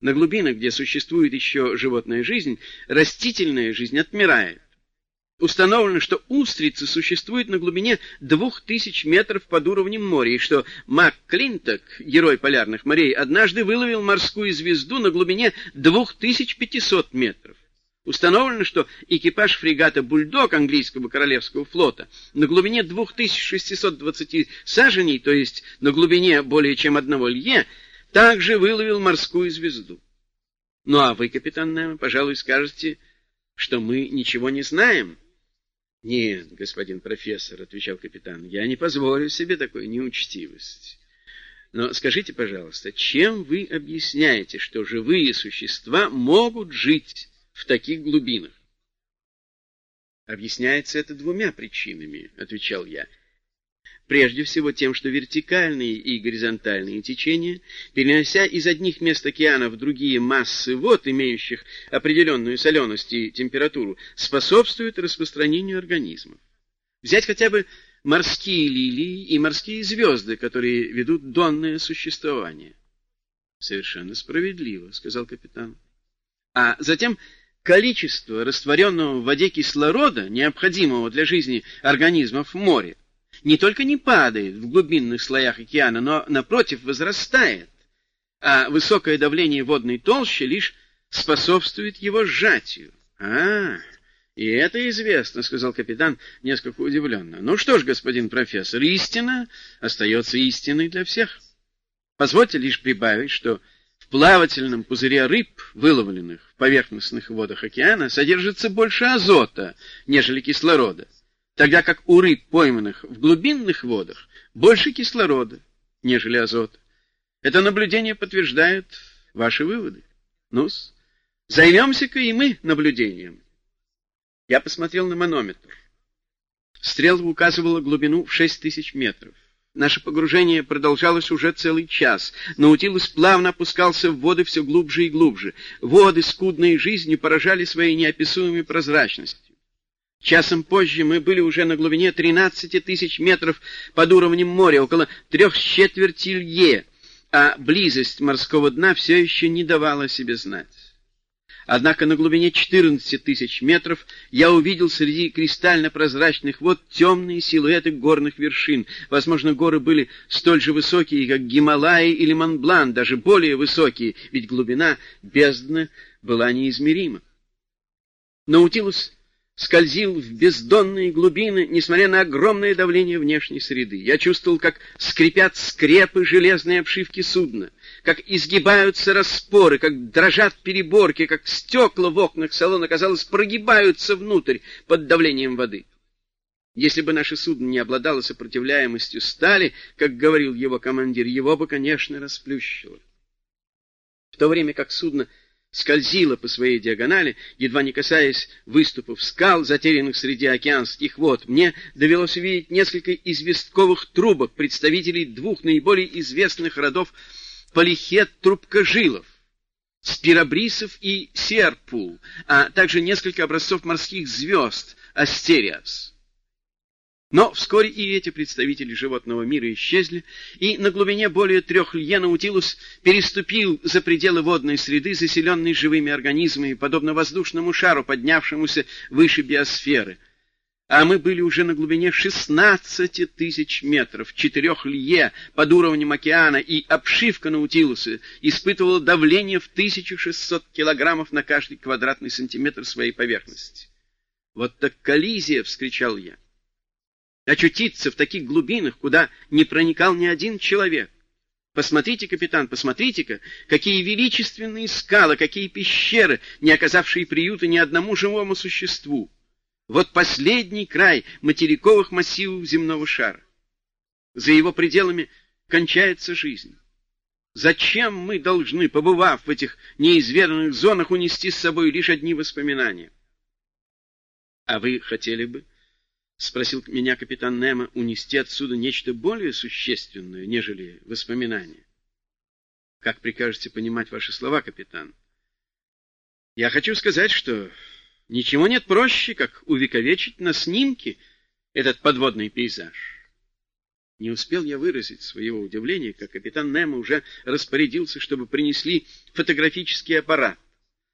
На глубинах, где существует еще животная жизнь, растительная жизнь отмирает. Установлено, что устрицы существуют на глубине двух тысяч метров под уровнем моря, и что Мак Клинток, герой полярных морей, однажды выловил морскую звезду на глубине 2500 метров. Установлено, что экипаж фрегата «Бульдог» английского королевского флота на глубине 2620 саженей, то есть на глубине более чем одного лье, также выловил морскую звезду. Ну а вы, капитан Немо, пожалуй, скажете, что мы ничего не знаем. — Нет, господин профессор, — отвечал капитан, — я не позволю себе такой неучтивости. Но скажите, пожалуйста, чем вы объясняете, что живые существа могут жить в таких глубинах? Объясняется это двумя причинами, — отвечал я. Прежде всего тем, что вертикальные и горизонтальные течения, перенося из одних мест океана в другие массы вод, имеющих определенную соленость и температуру, способствуют распространению организмов. Взять хотя бы морские лилии и морские звезды, которые ведут донное существование. — Совершенно справедливо, — сказал капитан. А затем количество растворенного в воде кислорода, необходимого для жизни организмов в море, не только не падает в глубинных слоях океана, но, напротив, возрастает, а высокое давление водной толщи лишь способствует его сжатию. — А, и это известно, — сказал капитан несколько удивленно. — Ну что ж, господин профессор, истина остается истиной для всех. Позвольте лишь прибавить, что в плавательном пузыре рыб, выловленных в поверхностных водах океана, содержится больше азота, нежели кислорода тогда как у рыб, пойманных в глубинных водах, больше кислорода, нежели азота. Это наблюдение подтверждает ваши выводы. ну займемся-ка и мы наблюдением. Я посмотрел на манометр. Стрелка указывала глубину в шесть тысяч метров. Наше погружение продолжалось уже целый час. Наутилус плавно опускался в воды все глубже и глубже. Воды, скудные жизнью, поражали своей неописуемой прозрачностью. Часом позже мы были уже на глубине 13 тысяч метров под уровнем моря, около трех четверти лье, а близость морского дна все еще не давала о себе знать. Однако на глубине 14 тысяч метров я увидел среди кристально-прозрачных вод темные силуэты горных вершин. Возможно, горы были столь же высокие, как Гималаи или Монблан, даже более высокие, ведь глубина бездны была неизмерима. Наутилус скользил в бездонные глубины, несмотря на огромное давление внешней среды. Я чувствовал, как скрипят скрепы железной обшивки судна, как изгибаются распоры, как дрожат переборки, как стекла в окнах салона, казалось, прогибаются внутрь под давлением воды. Если бы наше судно не обладало сопротивляемостью стали, как говорил его командир, его бы, конечно, расплющило. В то время как судно скользила по своей диагонали, едва не касаясь выступов скал, затерянных среди океанских вод. Мне довелось увидеть несколько известковых трубок, представителей двух наиболее известных родов полихет-трубкожилов — спиробрисов и серпул, а также несколько образцов морских звезд — астериас. Но вскоре и эти представители животного мира исчезли, и на глубине более трех лье Наутилус переступил за пределы водной среды, заселенной живыми организмами, подобно воздушному шару, поднявшемуся выше биосферы. А мы были уже на глубине 16 тысяч метров, четырех лье под уровнем океана, и обшивка Наутилуса испытывала давление в 1600 килограммов на каждый квадратный сантиметр своей поверхности. «Вот так коллизия!» — вскричал я очутиться в таких глубинах, куда не проникал ни один человек. Посмотрите, капитан, посмотрите-ка, какие величественные скалы, какие пещеры, не оказавшие приюта ни одному живому существу. Вот последний край материковых массивов земного шара. За его пределами кончается жизнь. Зачем мы должны, побывав в этих неизведанных зонах, унести с собой лишь одни воспоминания? А вы хотели бы, — спросил меня капитан Немо, — унести отсюда нечто более существенное, нежели воспоминания. — Как прикажете понимать ваши слова, капитан? — Я хочу сказать, что ничего нет проще, как увековечить на снимке этот подводный пейзаж. Не успел я выразить своего удивления, как капитан Немо уже распорядился, чтобы принесли фотографический аппарат.